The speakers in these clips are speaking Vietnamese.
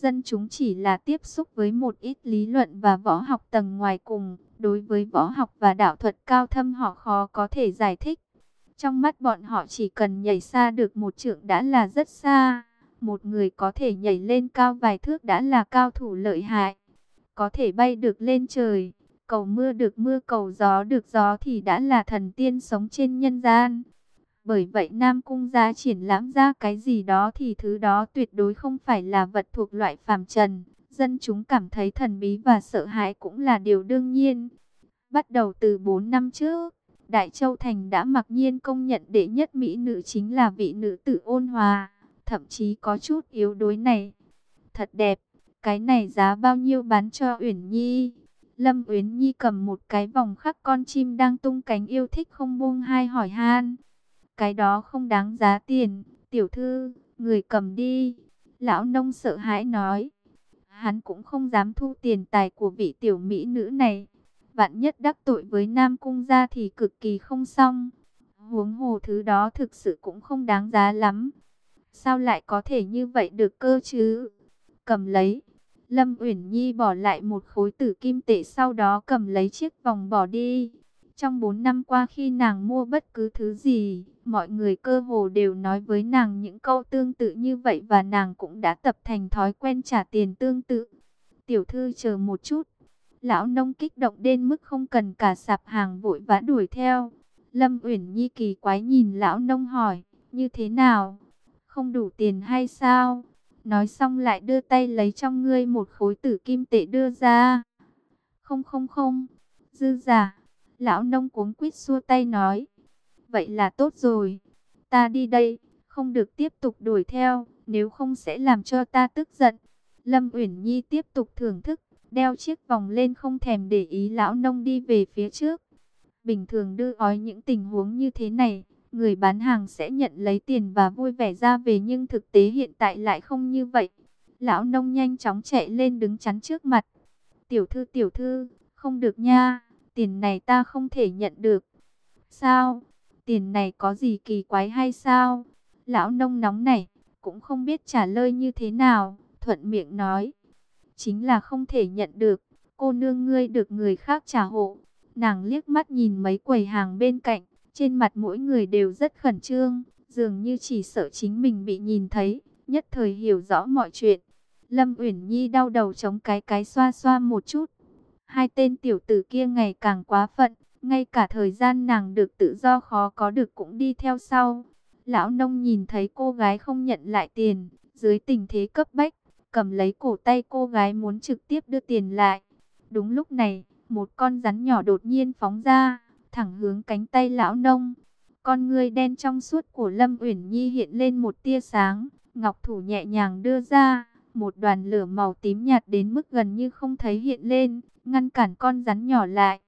Dân chúng chỉ là tiếp xúc với một ít lý luận và võ học tầng ngoài cùng. Đối với võ học và đạo thuật cao thâm họ khó có thể giải thích. Trong mắt bọn họ chỉ cần nhảy xa được một trượng đã là rất xa. Một người có thể nhảy lên cao vài thước đã là cao thủ lợi hại. Có thể bay được lên trời, cầu mưa được mưa cầu gió được gió thì đã là thần tiên sống trên nhân gian. Bởi vậy Nam Cung gia triển lãm ra cái gì đó thì thứ đó tuyệt đối không phải là vật thuộc loại phàm trần. Dân chúng cảm thấy thần bí và sợ hãi cũng là điều đương nhiên. Bắt đầu từ 4 năm trước, Đại Châu Thành đã mặc nhiên công nhận đệ nhất mỹ nữ chính là vị nữ tử ôn hòa, thậm chí có chút yếu đuối này. Thật đẹp, cái này giá bao nhiêu bán cho Uyển Nhi? Lâm Uyển Nhi cầm một cái vòng khắc con chim đang tung cánh yêu thích không buông hai hỏi han. Cái đó không đáng giá tiền, tiểu thư, người cầm đi. Lão nông sợ hãi nói. Hắn cũng không dám thu tiền tài của vị tiểu mỹ nữ này. Vạn nhất đắc tội với Nam Cung gia thì cực kỳ không xong. Huống hồ thứ đó thực sự cũng không đáng giá lắm. Sao lại có thể như vậy được cơ chứ? Cầm lấy. Lâm Uyển Nhi bỏ lại một khối tử kim tệ sau đó cầm lấy chiếc vòng bỏ đi. Trong 4 năm qua khi nàng mua bất cứ thứ gì, mọi người cơ hồ đều nói với nàng những câu tương tự như vậy và nàng cũng đã tập thành thói quen trả tiền tương tự. Tiểu thư chờ một chút. Lão nông kích động đến mức không cần cả sạp hàng vội vã đuổi theo. Lâm Uyển Nhi kỳ quái nhìn lão nông hỏi, như thế nào? Không đủ tiền hay sao? Nói xong lại đưa tay lấy trong ngươi một khối tử kim tệ đưa ra. Không không không, dư giả. Lão nông cuống quýt xua tay nói. Vậy là tốt rồi. Ta đi đây, không được tiếp tục đuổi theo, nếu không sẽ làm cho ta tức giận. Lâm Uyển Nhi tiếp tục thưởng thức, đeo chiếc vòng lên không thèm để ý lão nông đi về phía trước. Bình thường đưa ói những tình huống như thế này, người bán hàng sẽ nhận lấy tiền và vui vẻ ra về nhưng thực tế hiện tại lại không như vậy. Lão nông nhanh chóng chạy lên đứng chắn trước mặt. Tiểu thư tiểu thư, không được nha, tiền này ta không thể nhận được. Sao? Tiền này có gì kỳ quái hay sao? Lão nông nóng này, cũng không biết trả lời như thế nào, thuận miệng nói. Chính là không thể nhận được, cô nương ngươi được người khác trả hộ. Nàng liếc mắt nhìn mấy quầy hàng bên cạnh, trên mặt mỗi người đều rất khẩn trương, dường như chỉ sợ chính mình bị nhìn thấy, nhất thời hiểu rõ mọi chuyện. Lâm Uyển Nhi đau đầu chống cái cái xoa xoa một chút. Hai tên tiểu tử kia ngày càng quá phận, ngay cả thời gian nàng được tự do khó có được cũng đi theo sau. Lão nông nhìn thấy cô gái không nhận lại tiền, dưới tình thế cấp bách, cầm lấy cổ tay cô gái muốn trực tiếp đưa tiền lại. Đúng lúc này, một con rắn nhỏ đột nhiên phóng ra, thẳng hướng cánh tay lão nông. Con ngươi đen trong suốt của Lâm Uyển Nhi hiện lên một tia sáng, ngọc thủ nhẹ nhàng đưa ra, một đoàn lửa màu tím nhạt đến mức gần như không thấy hiện lên, ngăn cản con rắn nhỏ lại.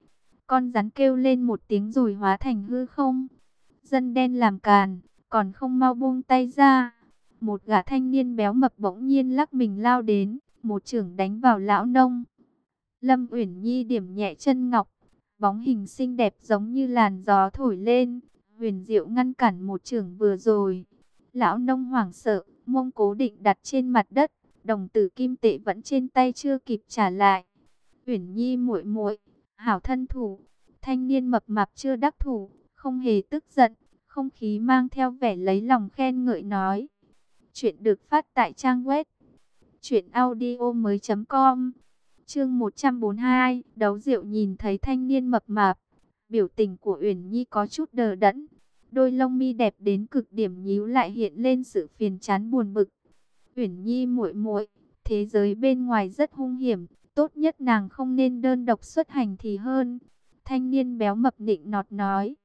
Con rắn kêu lên một tiếng rồi hóa thành hư không. Dân đen làm càn, còn không mau buông tay ra. Một gã thanh niên béo mập bỗng nhiên lắc mình lao đến, một trưởng đánh vào lão nông. Lâm Uyển Nhi điểm nhẹ chân ngọc, bóng hình xinh đẹp giống như làn gió thổi lên, huyền diệu ngăn cản một trưởng vừa rồi. Lão nông hoảng sợ, mông cố định đặt trên mặt đất, đồng tử kim tệ vẫn trên tay chưa kịp trả lại. Uyển Nhi muội muội, hảo thân thủ, thanh niên mập mạp chưa đắc thủ, không hề tức giận, không khí mang theo vẻ lấy lòng khen ngợi nói. Chuyện được phát tại trang web truyệnaudiomoi.com. Chương 142, đấu rượu nhìn thấy thanh niên mập mạp, biểu tình của Uyển Nhi có chút đờ đẫn, đôi lông mi đẹp đến cực điểm nhíu lại hiện lên sự phiền chán buồn bực. Uyển Nhi muội muội, thế giới bên ngoài rất hung hiểm, tốt nhất nàng không nên đơn độc xuất hành thì hơn. Thanh niên béo mập nịnh nọt nói.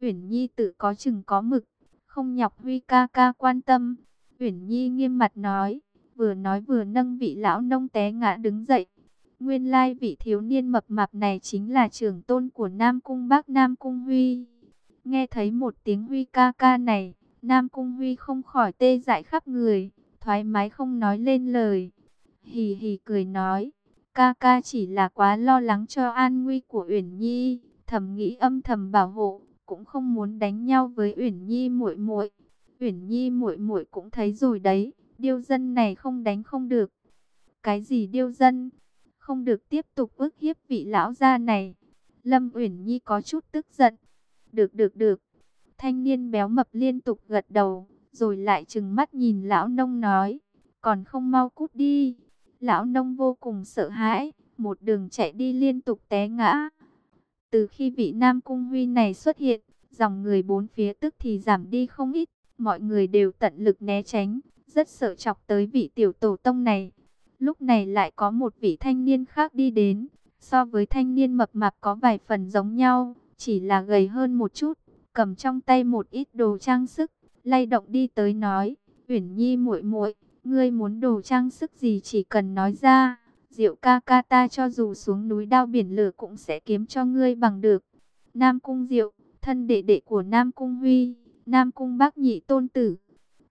Uyển Nhi tự có chừng có mực, không nhọc Huy ca ca quan tâm. Uyển Nhi nghiêm mặt nói, vừa nói vừa nâng vị lão nông té ngã đứng dậy. Nguyên lai vị thiếu niên mập mạp này chính là trưởng tôn của Nam Cung Bác Nam Cung Huy. Nghe thấy một tiếng Huy ca ca này, Nam Cung Huy không khỏi tê dại khắp người, thoải mái không nói lên lời. Hì hì cười nói, ca ca chỉ là quá lo lắng cho an nguy của Uyển Nhi, thầm nghĩ âm thầm bảo hộ, cũng không muốn đánh nhau với Uyển Nhi muội muội. Uyển Nhi muội muội cũng thấy rồi đấy, điêu dân này không đánh không được. Cái gì điêu dân? Không được tiếp tục ức hiếp vị lão gia này. Lâm Uyển Nhi có chút tức giận. Được được được. Thanh niên béo mập liên tục gật đầu, rồi lại trừng mắt nhìn lão nông nói. Còn không mau cút đi. Lão nông vô cùng sợ hãi, một đường chạy đi liên tục té ngã. Từ khi vị Nam Cung Huy này xuất hiện, dòng người bốn phía tức thì giảm đi không ít. Mọi người đều tận lực né tránh, rất sợ chọc tới vị tiểu tổ tông này. Lúc này lại có một vị thanh niên khác đi đến, so với thanh niên mập mạp có vài phần giống nhau, chỉ là gầy hơn một chút, cầm trong tay một ít đồ trang sức, lay động đi tới nói, "Uyển Nhi muội muội, ngươi muốn đồ trang sức gì chỉ cần nói ra, Diệu ca ca ta cho dù xuống núi đao biển lửa cũng sẽ kiếm cho ngươi bằng được." Nam Cung Diệu, thân đệ đệ của Nam Cung Huy, Nam Cung Bác Nhị tôn tử.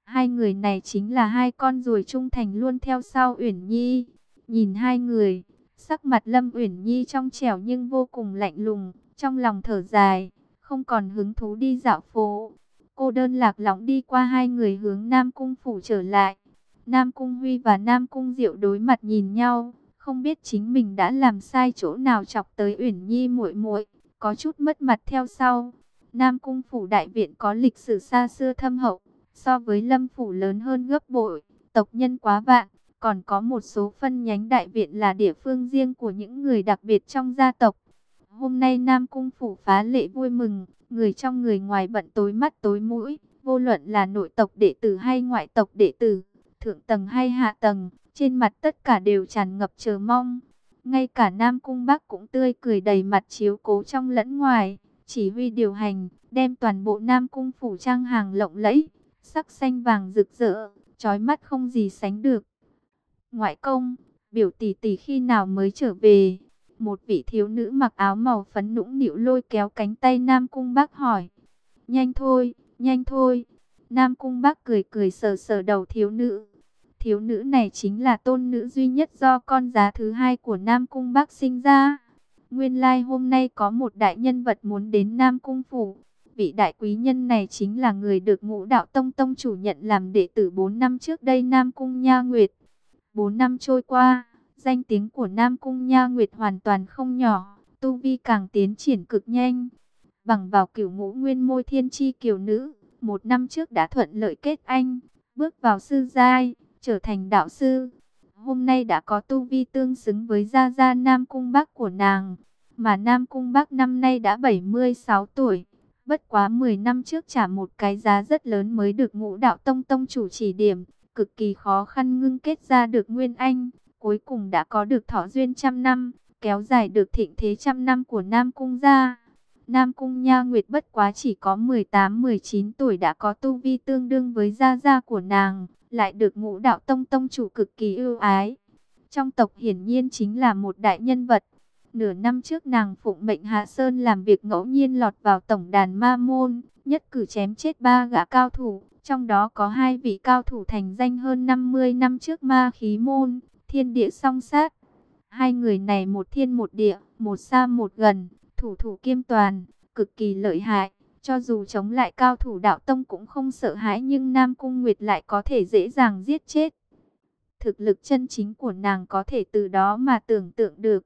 Hai người này chính là hai con ruồi trung thành luôn theo sau Uyển Nhi. Nhìn hai người, sắc mặt Lâm Uyển Nhi trong trẻo nhưng vô cùng lạnh lùng, trong lòng thở dài, không còn hứng thú đi dạo phố. Cô đơn lạc lõng đi qua hai người hướng Nam Cung phủ trở lại. Nam Cung Huy và Nam Cung Diệu đối mặt nhìn nhau, không biết chính mình đã làm sai chỗ nào chọc tới Uyển Nhi muội muội, có chút mất mặt theo sau. Nam Cung phủ đại viện có lịch sử xa xưa thâm hậu, so với Lâm phủ lớn hơn gấp bội, tộc nhân quá vạn, còn có một số phân nhánh đại viện là địa phương riêng của những người đặc biệt trong gia tộc. Hôm nay Nam Cung phủ phá lệ vui mừng, người trong người ngoài bận tối mắt tối mũi, vô luận là nội tộc đệ tử hay ngoại tộc đệ tử, thượng tầng hay hạ tầng, trên mặt tất cả đều tràn ngập chờ mong. Ngay cả Nam Cung Bắc cũng tươi cười đầy mặt chiếu cố trong lẫn ngoài, chỉ huy điều hành, đem toàn bộ Nam Cung phủ trang hàng lộng lẫy, sắc xanh vàng rực rỡ, chói mắt không gì sánh được. Ngoại công, biểu tỷ tỷ khi nào mới trở về? Một vị thiếu nữ mặc áo màu phấn nũng nịu lôi kéo cánh tay Nam Cung Bắc hỏi. Nhanh thôi, nhanh thôi. Nam Cung Bắc cười cười sờ sờ đầu thiếu nữ. Thiếu nữ này chính là tôn nữ duy nhất do con giá thứ hai của Nam Cung Bắc sinh ra. Nguyên lai like hôm nay có một đại nhân vật muốn đến Nam Cung Phủ. Vị đại quý nhân này chính là người được ngũ đạo tông tông chủ nhận làm đệ tử 4 năm trước đây Nam Cung Nha Nguyệt. 4 năm trôi qua, danh tiếng của Nam Cung Nha Nguyệt hoàn toàn không nhỏ, tu vi càng tiến triển cực nhanh. Bằng vào cửu ngũ nguyên môi thiên chi kiều nữ, một năm trước đã thuận lợi kết anh, bước vào sư giai, trở thành đạo sư. Hôm nay đã có tu vi tương xứng với gia gia Nam Cung Bắc của nàng, mà Nam Cung Bắc năm nay đã 76 tuổi. Bất quá 10 năm trước trả một cái giá rất lớn mới được ngũ đạo tông tông chủ chỉ điểm, cực kỳ khó khăn ngưng kết ra được Nguyên Anh, cuối cùng đã có được thọ duyên trăm năm, kéo dài được thịnh thế trăm năm của Nam Cung gia. Nam Cung Nha Nguyệt bất quá chỉ có 18-19 tuổi đã có tu vi tương đương với gia gia của nàng, lại được ngũ đạo tông tông chủ cực kỳ ưu ái. Trong tộc hiển nhiên chính là một đại nhân vật. Nửa năm trước nàng phụng mệnh Hạ Sơn làm việc ngẫu nhiên lọt vào tổng đàn ma môn, nhất cử chém chết ba gã cao thủ, trong đó có hai vị cao thủ thành danh hơn 50 năm trước ma khí môn, thiên địa song sát. Hai người này một thiên một địa, một xa một gần, thủ thủ kiêm toàn, cực kỳ lợi hại. Cho dù chống lại cao thủ đạo tông cũng không sợ hãi nhưng Nam Cung Nguyệt lại có thể dễ dàng giết chết. Thực lực chân chính của nàng có thể từ đó mà tưởng tượng được.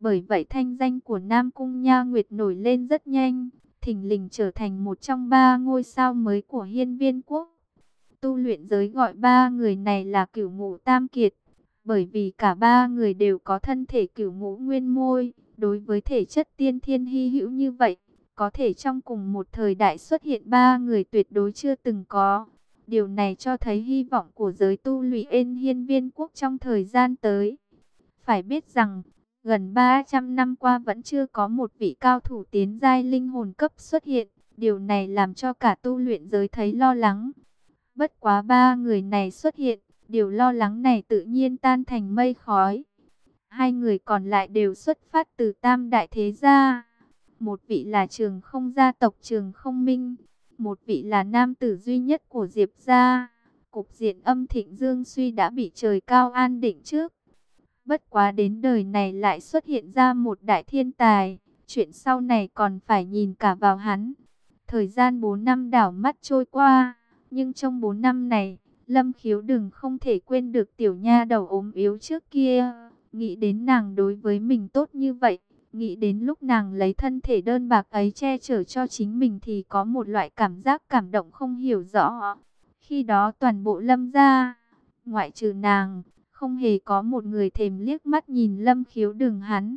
Bởi vậy thanh danh của Nam Cung Nha Nguyệt nổi lên rất nhanh, thình lình trở thành một trong ba ngôi sao mới của hiên viên quốc. Tu luyện giới gọi ba người này là cửu ngũ tam kiệt, bởi vì cả ba người đều có thân thể cửu ngũ nguyên môi, đối với thể chất tiên thiên hy hữu như vậy, có thể trong cùng một thời đại xuất hiện ba người tuyệt đối chưa từng có. Điều này cho thấy hy vọng của giới tu luyện hiên viên quốc trong thời gian tới. Phải biết rằng, Gần 300 năm qua vẫn chưa có một vị cao thủ tiến giai linh hồn cấp xuất hiện. Điều này làm cho cả tu luyện giới thấy lo lắng. Bất quá ba người này xuất hiện, điều lo lắng này tự nhiên tan thành mây khói. Hai người còn lại đều xuất phát từ tam đại thế gia. Một vị là trường không gia tộc trường không minh. Một vị là nam tử duy nhất của Diệp gia. Cục diện âm thịnh dương suy đã bị trời cao an định trước. Bất quá đến đời này lại xuất hiện ra một đại thiên tài, chuyện sau này còn phải nhìn cả vào hắn. Thời gian 4 năm đảo mắt trôi qua, nhưng trong 4 năm này, Lâm khiếu đừng không thể quên được tiểu nha đầu ốm yếu trước kia. Nghĩ đến nàng đối với mình tốt như vậy. Nghĩ đến lúc nàng lấy thân thể đơn bạc ấy che chở cho chính mình thì có một loại cảm giác cảm động không hiểu rõ. Khi đó toàn bộ lâm gia, ngoại trừ nàng, không hề có một người thèm liếc mắt nhìn lâm khiếu đường hắn.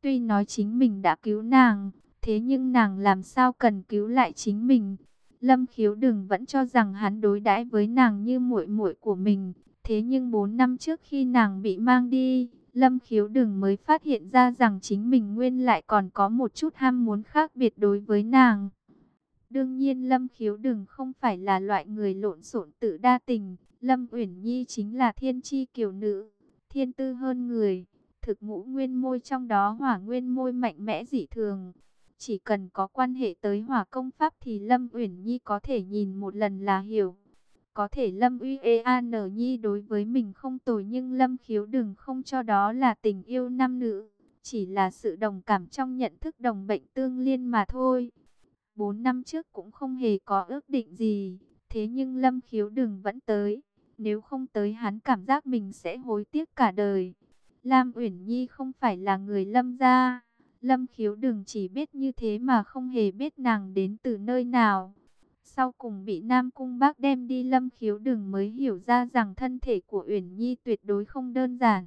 Tuy nói chính mình đã cứu nàng, thế nhưng nàng làm sao cần cứu lại chính mình. Lâm khiếu đừng vẫn cho rằng hắn đối đãi với nàng như muội muội của mình. Thế nhưng 4 năm trước khi nàng bị mang đi, Lâm khiếu đừng mới phát hiện ra rằng chính mình nguyên lại còn có một chút ham muốn khác biệt đối với nàng. Đương nhiên Lâm khiếu đừng không phải là loại người lộn xộn tự đa tình. Lâm Uyển Nhi chính là thiên chi kiều nữ, thiên tư hơn người. Thực ngũ nguyên môi trong đó hỏa nguyên môi mạnh mẽ dị thường. Chỉ cần có quan hệ tới hỏa công pháp thì Lâm Uyển Nhi có thể nhìn một lần là hiểu. Có thể Lâm Uy An Nhi đối với mình không tồi nhưng Lâm Khiếu đừng không cho đó là tình yêu nam nữ. Chỉ là sự đồng cảm trong nhận thức đồng bệnh tương liên mà thôi. Bốn năm trước cũng không hề có ước định gì. Thế nhưng Lâm Khiếu đừng vẫn tới. Nếu không tới hắn cảm giác mình sẽ hối tiếc cả đời. Lam Uyển Nhi không phải là người Lâm gia. Lâm Khiếu đừng chỉ biết như thế mà không hề biết nàng đến từ nơi nào. Sau cùng bị Nam Cung Bác đem đi Lâm Khiếu Đừng mới hiểu ra rằng thân thể của Uyển Nhi tuyệt đối không đơn giản.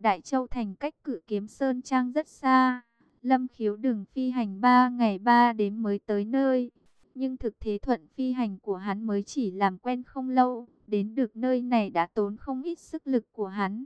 Đại Châu thành cách cử kiếm Sơn Trang rất xa. Lâm Khiếu Đừng phi hành 3 ngày 3 đêm mới tới nơi. Nhưng thực thế thuận phi hành của hắn mới chỉ làm quen không lâu. Đến được nơi này đã tốn không ít sức lực của hắn.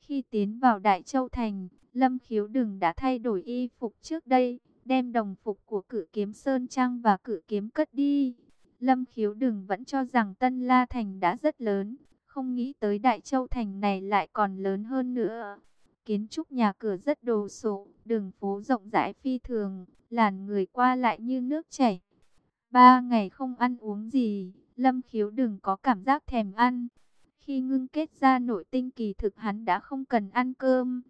Khi tiến vào Đại Châu Thành, Lâm Khiếu Đừng đã thay đổi y phục trước đây, đem đồng phục của cử kiếm Sơn Trang và cử kiếm cất đi. Lâm khiếu đừng vẫn cho rằng Tân La Thành đã rất lớn, không nghĩ tới Đại Châu Thành này lại còn lớn hơn nữa. Kiến trúc nhà cửa rất đồ sộ, đường phố rộng rãi phi thường, làn người qua lại như nước chảy. Ba ngày không ăn uống gì, Lâm khiếu đừng có cảm giác thèm ăn. Khi ngưng kết ra nội tinh kỳ thực hắn đã không cần ăn cơm.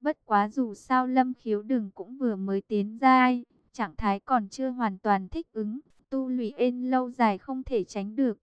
Bất quá dù sao Lâm khiếu đừng cũng vừa mới tiến giai, trạng thái còn chưa hoàn toàn thích ứng tu luyện ên lâu dài không thể tránh được.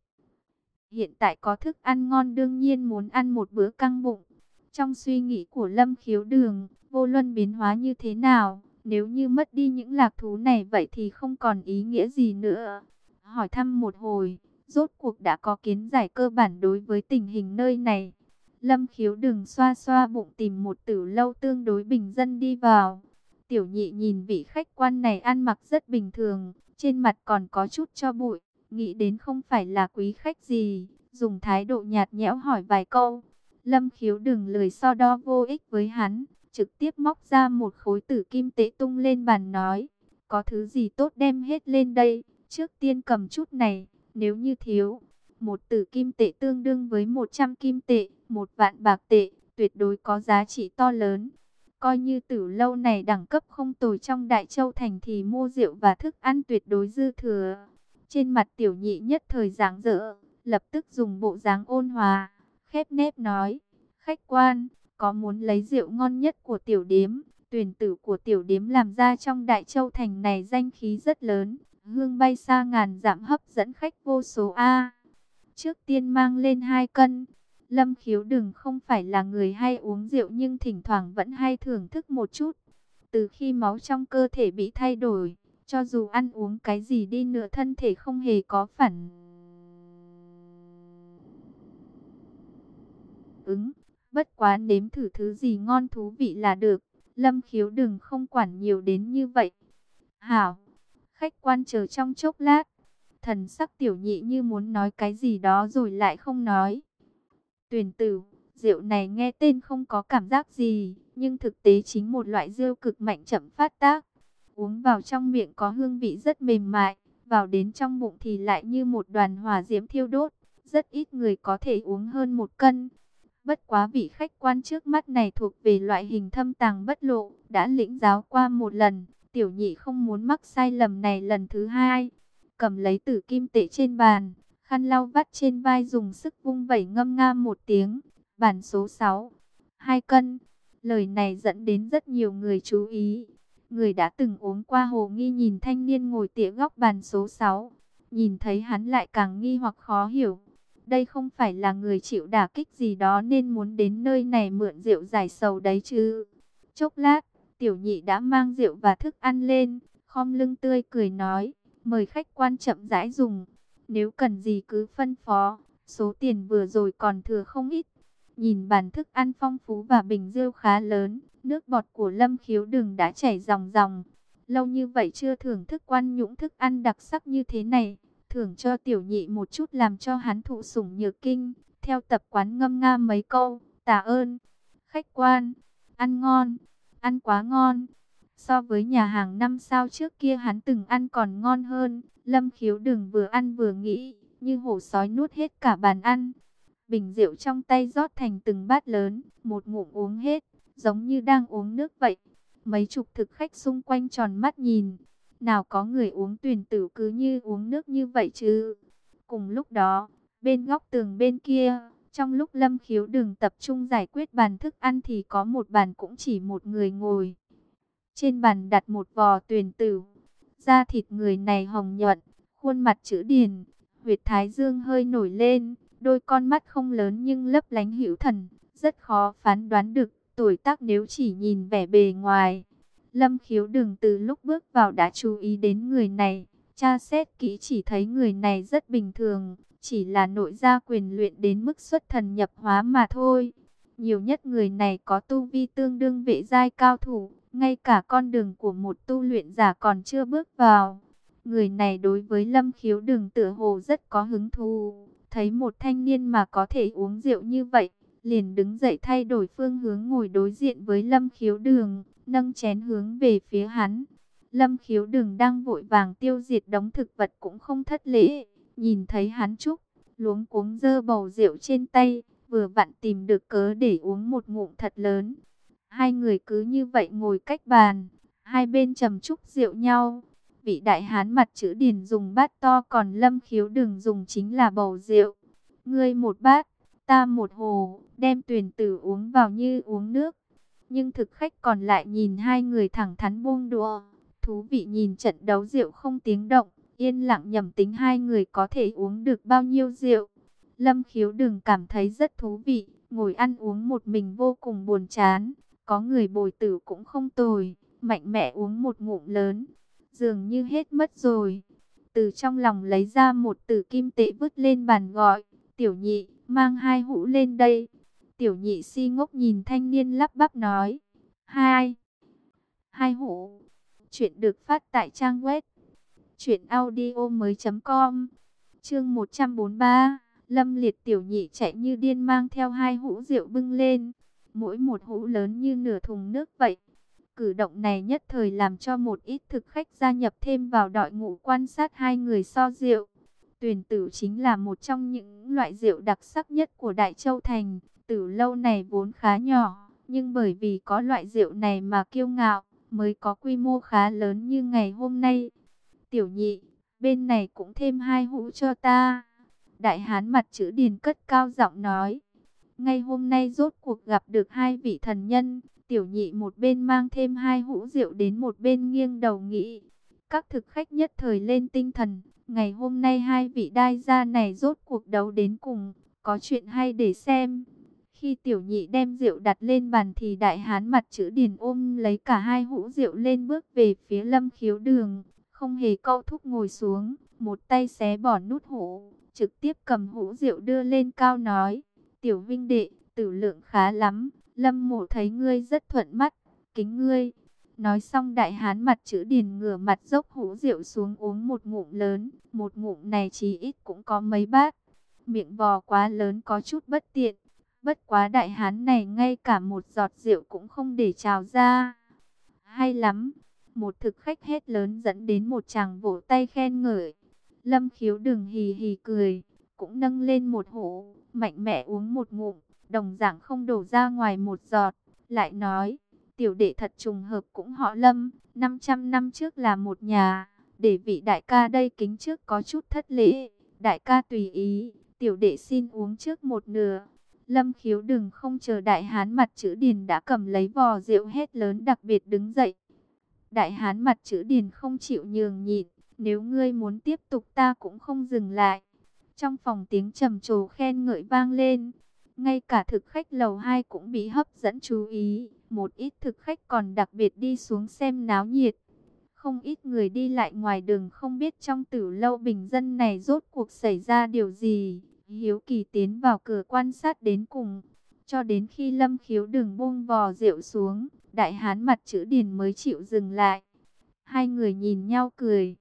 Hiện tại có thức ăn ngon đương nhiên muốn ăn một bữa căng bụng. Trong suy nghĩ của Lâm Khiếu Đường, vô luân biến hóa như thế nào, nếu như mất đi những lạc thú này vậy thì không còn ý nghĩa gì nữa. Hỏi thăm một hồi, rốt cuộc đã có kiến giải cơ bản đối với tình hình nơi này. Lâm Khiếu Đường xoa xoa bụng tìm một tử lâu tương đối bình dân đi vào. Tiểu nhị nhìn vị khách quan này ăn mặc rất bình thường, trên mặt còn có chút cho bụi, nghĩ đến không phải là quý khách gì, dùng thái độ nhạt nhẽo hỏi vài câu. Lâm khiếu đừng lời so đo vô ích với hắn, trực tiếp móc ra một khối tử kim tệ tung lên bàn nói, có thứ gì tốt đem hết lên đây, trước tiên cầm chút này, nếu như thiếu. Một tử kim tệ tương đương với 100 kim tệ, một vạn bạc tệ, tuyệt đối có giá trị to lớn. Coi như tử lâu này đẳng cấp không tồi trong Đại Châu Thành thì mua rượu và thức ăn tuyệt đối dư thừa. Trên mặt tiểu nhị nhất thời dáng dỡ, lập tức dùng bộ dáng ôn hòa, khép nép nói, khách quan, có muốn lấy rượu ngon nhất của tiểu điếm, tuyển tử của tiểu điếm làm ra trong Đại Châu Thành này danh khí rất lớn, hương bay xa ngàn dặm hấp dẫn khách vô số A. Trước tiên mang lên hai cân, Lâm khiếu đừng không phải là người hay uống rượu nhưng thỉnh thoảng vẫn hay thưởng thức một chút. Từ khi máu trong cơ thể bị thay đổi, cho dù ăn uống cái gì đi nữa thân thể không hề có phản ứng. Bất quá nếm thử thứ gì ngon thú vị là được. Lâm khiếu đừng không quản nhiều đến như vậy. Hảo, khách quan chờ trong chốc lát. Thần sắc tiểu nhị như muốn nói cái gì đó rồi lại không nói. Tuyển tử, rượu này nghe tên không có cảm giác gì, nhưng thực tế chính một loại rượu cực mạnh chậm phát tác. Uống vào trong miệng có hương vị rất mềm mại, vào đến trong bụng thì lại như một đoàn hỏa diễm thiêu đốt. Rất ít người có thể uống hơn một cân. Bất quá vị khách quan trước mắt này thuộc về loại hình thâm tàng bất lộ, đã lĩnh giáo qua một lần, tiểu nhị không muốn mắc sai lầm này lần thứ hai. Cầm lấy tử kim tệ trên bàn, Khăn lau vắt trên vai dùng sức vung vẩy ngâm nga một tiếng. Bản số 6. hai cân. Lời này dẫn đến rất nhiều người chú ý. Người đã từng uống qua hồ nghi nhìn thanh niên ngồi tỉa góc bàn số 6. Nhìn thấy hắn lại càng nghi hoặc khó hiểu. đây không phải là người chịu đả kích gì đó nên muốn đến nơi này mượn rượu giải sầu đấy chứ. Chốc lát, tiểu nhị đã mang rượu và thức ăn lên, khom lưng tươi cười nói, mời khách quan chậm rãi dùng. Nếu cần gì cứ phân phó, số tiền vừa rồi còn thừa không ít. Nhìn bàn thức ăn phong phú và bình rượu khá lớn, nước bọt của lâm khiếu đường đã chảy ròng ròng. Lâu như vậy chưa thưởng thức quan nhũng thức ăn đặc sắc như thế này thưởng cho tiểu nhị một chút làm cho hắn thụ sủng nhược kinh, theo tập quán ngâm nga mấy câu, tạ ơn, khách quan, ăn ngon, ăn quá ngon. So với nhà hàng năm sao trước kia hắn từng ăn còn ngon hơn, lâm khiếu đừng vừa ăn vừa nghĩ, như hổ sói nuốt hết cả bàn ăn. Bình rượu trong tay rót thành từng bát lớn, một ngụm uống hết, giống như đang uống nước vậy. Mấy chục thực khách xung quanh tròn mắt nhìn, nào có người uống tuyển tử cứ như uống nước như vậy chứ. Cùng lúc đó, bên góc tường bên kia, trong lúc Lâm Khiếu đừng tập trung giải quyết bàn thức ăn thì có một bàn cũng chỉ một người ngồi. Trên bàn đặt một vò tuyển tử. Da thịt người này hồng nhuận, khuôn mặt chữ điền, huyệt thái dương hơi nổi lên, đôi con mắt không lớn nhưng lấp lánh hữu thần, rất khó phán đoán được tuổi tác nếu chỉ nhìn vẻ bề ngoài. Lâm khiếu đừng từ lúc bước vào đã chú ý đến người này. Cha xét kỹ chỉ thấy người này rất bình thường. Chỉ là nội gia quyền luyện đến mức xuất thần nhập hóa mà thôi. Nhiều nhất người này có tu vi tương đương vệ giai cao thủ. Ngay cả con đường của một tu luyện giả còn chưa bước vào. Người này đối với lâm khiếu Đường tựa hồ rất có hứng thú. Thấy một thanh niên mà có thể uống rượu như vậy liền đứng dậy thay đổi phương hướng ngồi đối diện với Lâm Khiếu Đường, nâng chén hướng về phía hắn. Lâm Khiếu Đường đang vội vàng tiêu diệt đống thực vật cũng không thất lễ, nhìn thấy hắn chúc, luống cuống dơ bầu rượu trên tay, vừa vặn tìm được cớ để uống một ngụm thật lớn. Hai người cứ như vậy ngồi cách bàn, hai bên trầm chúc rượu nhau. Vị đại hán mặt chữ điền dùng bát to còn Lâm Khiếu Đường dùng chính là bầu rượu. Ngươi một bát, ta một hồ, đem tuyển tử uống vào như uống nước. Nhưng thực khách còn lại nhìn hai người thẳng thắn buông đùa. Thú vị nhìn trận đấu rượu không tiếng động, yên lặng nhầm tính hai người có thể uống được bao nhiêu rượu. Lâm khiếu đừng cảm thấy rất thú vị, ngồi ăn uống một mình vô cùng buồn chán. Có người bồi tử cũng không tồi, mạnh mẽ uống một ngụm lớn, dường như hết mất rồi. Từ trong lòng lấy ra một tử kim tệ vứt lên bàn gọi, tiểu nhị, mang hai hũ lên đây. Tiểu nhị si ngốc nhìn thanh niên lắp bắp nói. Hai. Hai hũ. Chuyện được phát tại trang web. Chuyện audio mới com. Chương 143. Lâm liệt tiểu nhị chạy như điên mang theo hai hũ rượu bưng lên. Mỗi một hũ lớn như nửa thùng nước vậy. Cử động này nhất thời làm cho một ít thực khách gia nhập thêm vào đội ngũ quan sát hai người so rượu. Tuyền tử chính là một trong những loại rượu đặc sắc nhất của Đại Châu Thành. Tử lâu này vốn khá nhỏ, nhưng bởi vì có loại rượu này mà kiêu ngạo, mới có quy mô khá lớn như ngày hôm nay. Tiểu nhị, bên này cũng thêm hai hũ cho ta. Đại hán mặt chữ điền cất cao giọng nói. Ngay hôm nay rốt cuộc gặp được hai vị thần nhân, tiểu nhị một bên mang thêm hai hũ rượu đến một bên nghiêng đầu nghĩ. Các thực khách nhất thời lên tinh thần, ngày hôm nay hai vị đai gia này rốt cuộc đấu đến cùng, có chuyện hay để xem. Khi tiểu nhị đem rượu đặt lên bàn thì đại hán mặt chữ điền ôm lấy cả hai hũ rượu lên bước về phía lâm khiếu đường. Không hề câu thúc ngồi xuống, một tay xé bỏ nút hũ, trực tiếp cầm hũ rượu đưa lên cao nói. Tiểu vinh đệ, tử lượng khá lắm, lâm mộ thấy ngươi rất thuận mắt, kính ngươi. Nói xong đại hán mặt chữ điền ngửa mặt dốc hũ rượu xuống uống một ngụm lớn, một ngụm này chí ít cũng có mấy bát. Miệng vò quá lớn có chút bất tiện, Bất quá đại hán này ngay cả một giọt rượu cũng không để trào ra. Hay lắm. Một thực khách hết lớn dẫn đến một chàng vỗ tay khen ngợi. Lâm khiếu đừng hì hì cười. Cũng nâng lên một hũ. Mạnh mẽ uống một ngụm. Đồng dạng không đổ ra ngoài một giọt. Lại nói. Tiểu đệ thật trùng hợp cũng họ lâm. 500 năm trước là một nhà. Để vị đại ca đây kính trước có chút thất lễ. Đại ca tùy ý. Tiểu đệ xin uống trước một nửa. Lâm khiếu đừng không chờ đại hán mặt chữ điền đã cầm lấy vò rượu hết lớn đặc biệt đứng dậy. Đại hán mặt chữ điền không chịu nhường nhịn, nếu ngươi muốn tiếp tục ta cũng không dừng lại. Trong phòng tiếng trầm trồ khen ngợi vang lên. Ngay cả thực khách lầu 2 cũng bị hấp dẫn chú ý. Một ít thực khách còn đặc biệt đi xuống xem náo nhiệt. Không ít người đi lại ngoài đường không biết trong tử lâu bình dân này rốt cuộc xảy ra điều gì. Hiếu kỳ tiến vào cửa quan sát đến cùng. Cho đến khi lâm khiếu đường buông vò rượu xuống, đại hán mặt chữ điền mới chịu dừng lại. Hai người nhìn nhau cười.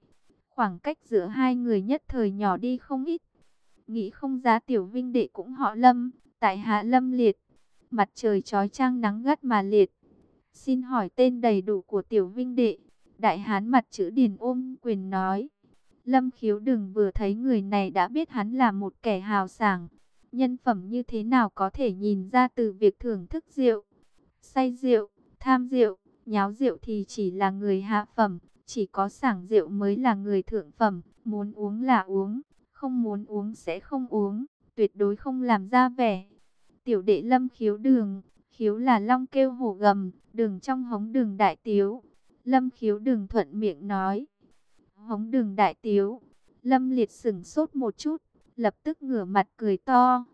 Khoảng cách giữa hai người nhất thời nhỏ đi không ít. Nghĩ không giá tiểu vinh đệ cũng họ lâm, tại hạ lâm liệt. Mặt trời trói trang nắng gắt mà liệt. Xin hỏi tên đầy đủ của tiểu vinh đệ. Đại hán mặt chữ điền ôm quyền nói. Lâm khiếu đừng vừa thấy người này đã biết hắn là một kẻ hào sảng. Nhân phẩm như thế nào có thể nhìn ra từ việc thưởng thức rượu. Say rượu, tham rượu, nháo rượu thì chỉ là người hạ phẩm. Chỉ có sảng rượu mới là người thượng phẩm. Muốn uống là uống, không muốn uống sẽ không uống. Tuyệt đối không làm ra vẻ. Tiểu đệ lâm khiếu đường, khiếu là long kêu hổ gầm, đường trong hống đường đại tiếu. Lâm khiếu đường thuận miệng nói. Hống đường đại tiếu. Lâm liệt sửng sốt một chút. Lập tức ngửa mặt cười to.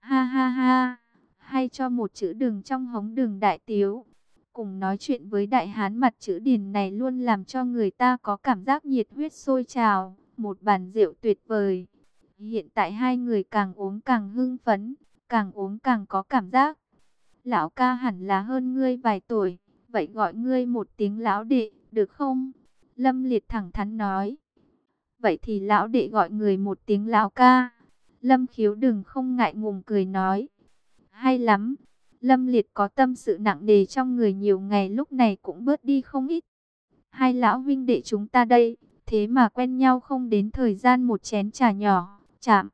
Ha ha ha. Hay cho một chữ đường trong hống đường đại tiếu. Cùng nói chuyện với đại hán mặt chữ điền này luôn làm cho người ta có cảm giác nhiệt huyết sôi trào. Một bàn rượu tuyệt vời. Hiện tại hai người càng uống càng hưng phấn. Càng uống càng có cảm giác. Lão ca hẳn là hơn ngươi vài tuổi vậy gọi ngươi một tiếng lão đệ, được không? Lâm Liệt thẳng thắn nói. Vậy thì lão đệ gọi người một tiếng lão ca. Lâm khiếu đừng không ngại ngùng cười nói. Hay lắm. Lâm Liệt có tâm sự nặng đề trong người nhiều ngày lúc này cũng bớt đi không ít. Hai lão vinh đệ chúng ta đây, thế mà quen nhau không đến thời gian một chén trà nhỏ, chạm.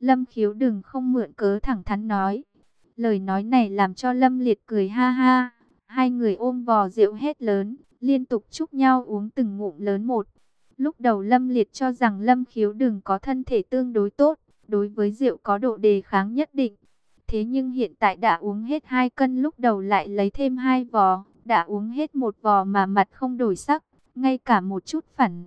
Lâm khiếu đừng không mượn cớ thẳng thắn nói. Lời nói này làm cho Lâm Liệt cười ha ha. Hai người ôm vò rượu hết lớn, liên tục chúc nhau uống từng ngụm lớn một. Lúc đầu Lâm Liệt cho rằng Lâm Khiếu đừng có thân thể tương đối tốt, đối với rượu có độ đề kháng nhất định. Thế nhưng hiện tại đã uống hết hai cân lúc đầu lại lấy thêm hai vò, đã uống hết một vò mà mặt không đổi sắc, ngay cả một chút phản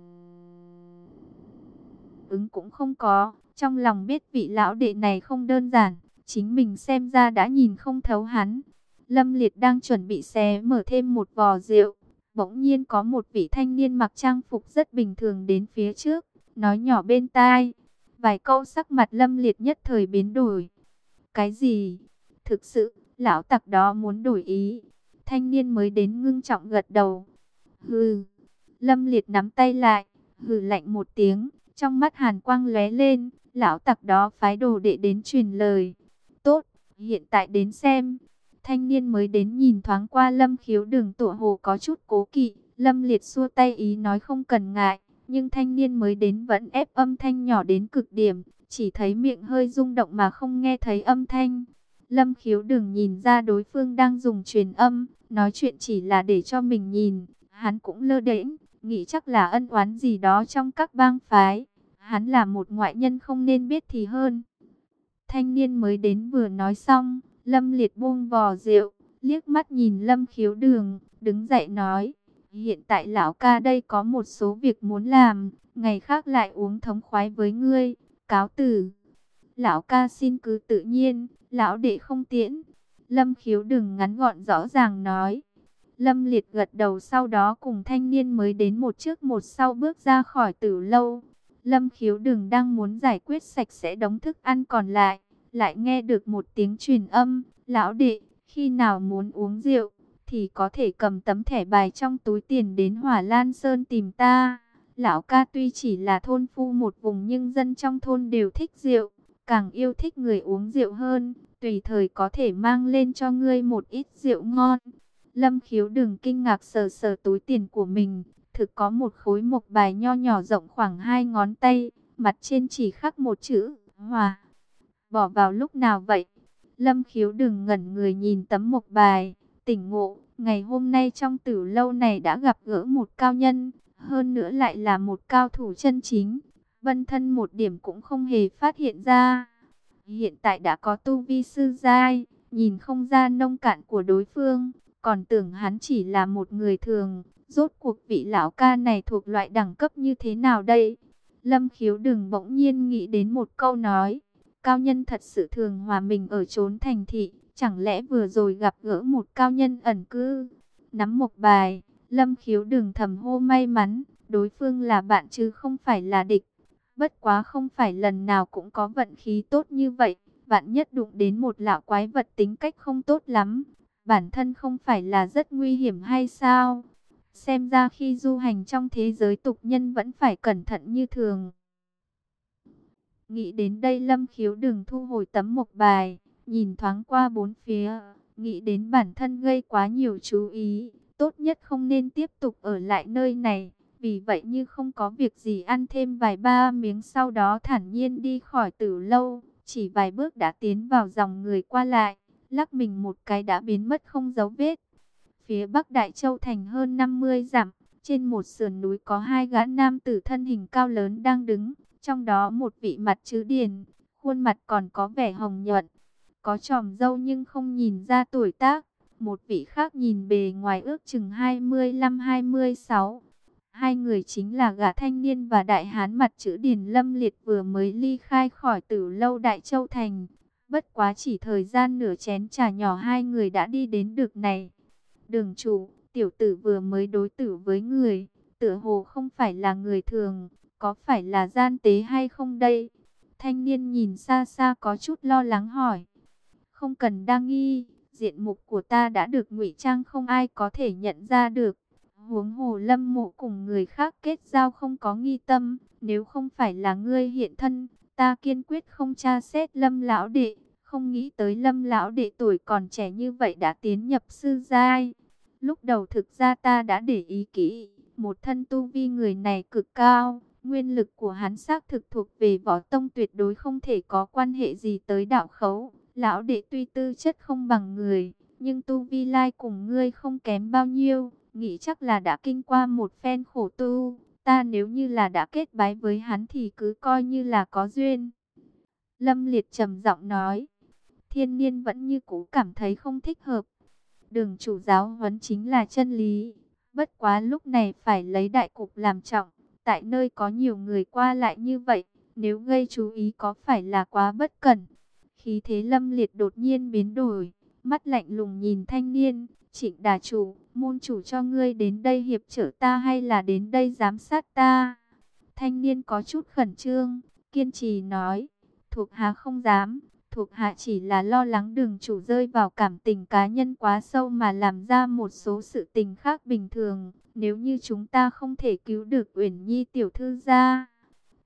ứng cũng không có. Trong lòng biết vị lão đệ này không đơn giản, chính mình xem ra đã nhìn không thấu hắn. Lâm Liệt đang chuẩn bị xé mở thêm một vò rượu. Bỗng nhiên có một vị thanh niên mặc trang phục rất bình thường đến phía trước, nói nhỏ bên tai. Vài câu sắc mặt Lâm Liệt nhất thời biến đổi. Cái gì? Thực sự, lão tặc đó muốn đổi ý. Thanh niên mới đến ngưng trọng gật đầu. Hừ. Lâm Liệt nắm tay lại, hừ lạnh một tiếng, trong mắt hàn quang lóe lên, lão tặc đó phái đồ đệ đến truyền lời. Tốt, hiện tại đến xem. Thanh niên mới đến nhìn thoáng qua lâm khiếu đường tụ hồ có chút cố kỵ. Lâm liệt xua tay ý nói không cần ngại. Nhưng thanh niên mới đến vẫn ép âm thanh nhỏ đến cực điểm. Chỉ thấy miệng hơi rung động mà không nghe thấy âm thanh. Lâm khiếu đường nhìn ra đối phương đang dùng truyền âm. Nói chuyện chỉ là để cho mình nhìn. Hắn cũng lơ đễnh, nghĩ chắc là ân oán gì đó trong các bang phái. Hắn là một ngoại nhân không nên biết thì hơn. Thanh niên mới đến vừa nói xong, Lâm liệt buông vò rượu, liếc mắt nhìn Lâm khiếu đường, đứng dậy nói. Hiện tại lão ca đây có một số việc muốn làm, ngày khác lại uống thống khoái với ngươi, cáo tử. Lão ca xin cứ tự nhiên, lão đệ không tiễn. Lâm khiếu đừng ngắn gọn rõ ràng nói. Lâm liệt gật đầu sau đó cùng thanh niên mới đến một trước một sau bước ra khỏi tử lâu. Lâm khiếu đừng đang muốn giải quyết sạch sẽ đống thức ăn còn lại lại nghe được một tiếng truyền âm, lão đệ, khi nào muốn uống rượu, thì có thể cầm tấm thẻ bài trong túi tiền đến Hỏa Lan Sơn tìm ta. Lão ca tuy chỉ là thôn phu một vùng nhưng dân trong thôn đều thích rượu, càng yêu thích người uống rượu hơn, tùy thời có thể mang lên cho ngươi một ít rượu ngon. Lâm khiếu đừng kinh ngạc sờ sờ túi tiền của mình, thực có một khối mộc bài nho nhỏ rộng khoảng hai ngón tay, mặt trên chỉ khắc một chữ, hòa bỏ vào lúc nào vậy? Lâm khiếu đừng ngẩn người nhìn tấm mộc bài, tỉnh ngộ, ngày hôm nay trong tử lâu này đã gặp gỡ một cao nhân, hơn nữa lại là một cao thủ chân chính. Vân thân một điểm cũng không hề phát hiện ra. Hiện tại đã có tu vi sư giai, nhìn không ra nông cạn của đối phương, còn tưởng hắn chỉ là một người thường. Rốt cuộc vị lão ca này thuộc loại đẳng cấp như thế nào đây? Lâm khiếu đừng bỗng nhiên nghĩ đến một câu nói. Cao nhân thật sự thường hòa mình ở trốn thành thị. Chẳng lẽ vừa rồi gặp gỡ một cao nhân ẩn cư. Nắm một bài. Lâm khiếu đừng thầm hô may mắn. Đối phương là bạn chứ không phải là địch. Bất quá không phải lần nào cũng có vận khí tốt như vậy. Bạn nhất đụng đến một lão quái vật tính cách không tốt lắm. Bản thân không phải là rất nguy hiểm hay sao? Xem ra khi du hành trong thế giới tục nhân vẫn phải cẩn thận như thường. Nghĩ đến đây Lâm Khiếu đừng thu hồi tấm mộc bài, nhìn thoáng qua bốn phía, nghĩ đến bản thân gây quá nhiều chú ý, tốt nhất không nên tiếp tục ở lại nơi này. Vì vậy như không có việc gì ăn thêm vài ba miếng sau đó thản nhiên đi khỏi tử lâu, chỉ vài bước đã tiến vào dòng người qua lại, lắc mình một cái đã biến mất không dấu vết. Phía bắc Đại Châu thành hơn 50 dặm, trên một sườn núi có hai gã nam tử thân hình cao lớn đang đứng, trong đó một vị mặt chữ điền, khuôn mặt còn có vẻ hồng nhuận, có tròm dâu nhưng không nhìn ra tuổi tác. Một vị khác nhìn bề ngoài ước chừng 25-26. Hai người chính là gã thanh niên và đại hán mặt chữ Điền Lâm Liệt vừa mới ly khai khỏi tử lâu Đại Châu Thành. Bất quá chỉ thời gian nửa chén trà nhỏ hai người đã đi đến được này. Đường chủ, tiểu tử vừa mới đối tử với người, tựa hồ không phải là người thường, có phải là gian tế hay không đây? Thanh niên nhìn xa xa có chút lo lắng hỏi. Không cần đa nghi, diện mục của ta đã được ngụy trang không ai có thể nhận ra được. Huống hồ lâm mộ cùng người khác kết giao không có nghi tâm, nếu không phải là ngươi hiện thân, ta kiên quyết không tra xét lâm lão đệ. Không nghĩ tới lâm lão đệ tuổi còn trẻ như vậy đã tiến nhập sư giai. Lúc đầu thực ra ta đã để ý kỹ, một thân tu vi người này cực cao, nguyên lực của hắn xác thực thuộc về võ tông tuyệt đối không thể có quan hệ gì tới đạo khấu. Lão đệ tuy tư chất không bằng người, nhưng tu vi lai cùng ngươi không kém bao nhiêu, nghĩ chắc là đã kinh qua một phen khổ tu. Ta nếu như là đã kết bái với hắn thì cứ coi như là có duyên. Lâm Liệt trầm giọng nói, thiên niên vẫn như cũ cảm thấy không thích hợp. Đường chủ giáo huấn chính là chân lý. Bất quá lúc này phải lấy đại cục làm trọng. Tại nơi có nhiều người qua lại như vậy, nếu gây chú ý có phải là quá bất cẩn. Khí thế lâm liệt đột nhiên biến đổi, mắt lạnh lùng nhìn thanh niên, trịnh đà chủ, môn chủ cho ngươi đến đây hiệp trở ta hay là đến đây giám sát ta. Thanh niên có chút khẩn trương, kiên trì nói, thuộc hạ không dám, thuộc hạ chỉ là lo lắng đường chủ rơi vào cảm tình cá nhân quá sâu mà làm ra một số sự tình khác bình thường. Nếu như chúng ta không thể cứu được Uyển Nhi tiểu thư ra,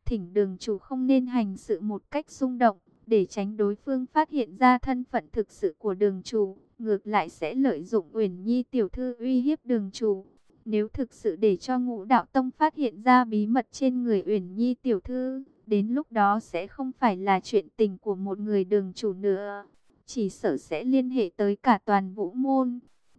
thỉnh đường chủ không nên hành sự một cách xung động, để tránh đối phương phát hiện ra thân phận thực sự của đường chủ, ngược lại sẽ lợi dụng Uyển Nhi tiểu thư uy hiếp đường chủ. Nếu thực sự để cho ngũ đạo tông phát hiện ra bí mật trên người Uyển Nhi tiểu thư, đến lúc đó sẽ không phải là chuyện tình của một người đường chủ nữa. Chỉ sợ sẽ liên hệ tới cả toàn vũ môn.